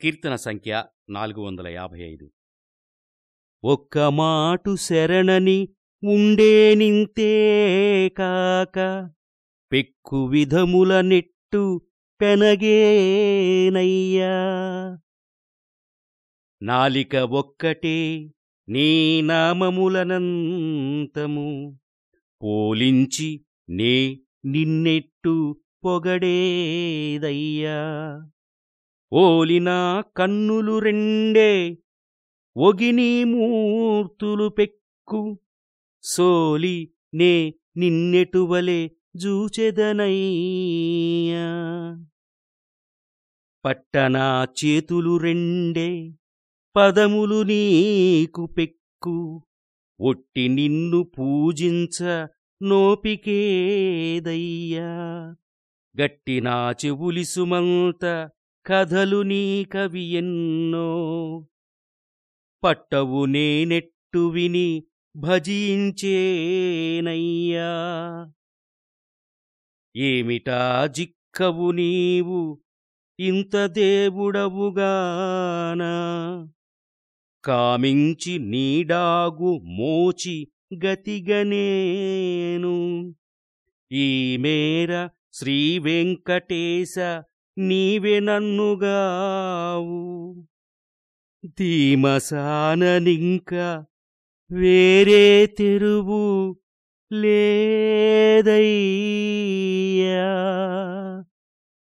కీర్తన సంఖ్య నాలుగు వందల యాభై ఐదు. ఒక్క మాటు శరణని ఉండేనింతే కాక పెక్కు విధముల నెట్టు పెనగేనయ్యా. నాలిక ఒక్కటే నీ నామములనంతము పోలించి నే నిన్నెట్టు పొగడేదయ్యా. ఓలినా కన్నులు రెండే ఒగిని మూర్తులు పెక్కు. సోలి నే నిన్నెటువలే జూచెదనయ్యా. పట్టనా చేతులు రెండే పదములు నీకు పెక్కు. ఒట్టి నిన్ను పూజించ నోపికేదయ్యా. గట్టినా చెవులిసుమంత కథలు నీ కవి ఎన్నో. పట్టవు నేనెట్టు విని భజించేనయ్యా. ఏమిటా జిక్కవు నీవు? ఇంత దేవుడవుగానా. కామించి నీడాగు మోచి గతిగనేను ఈ మేర శ్రీ వెంకటేశ నీవే నన్నుగావు. ధీమసాననింక వేరే తెరువు లేదయ్యా.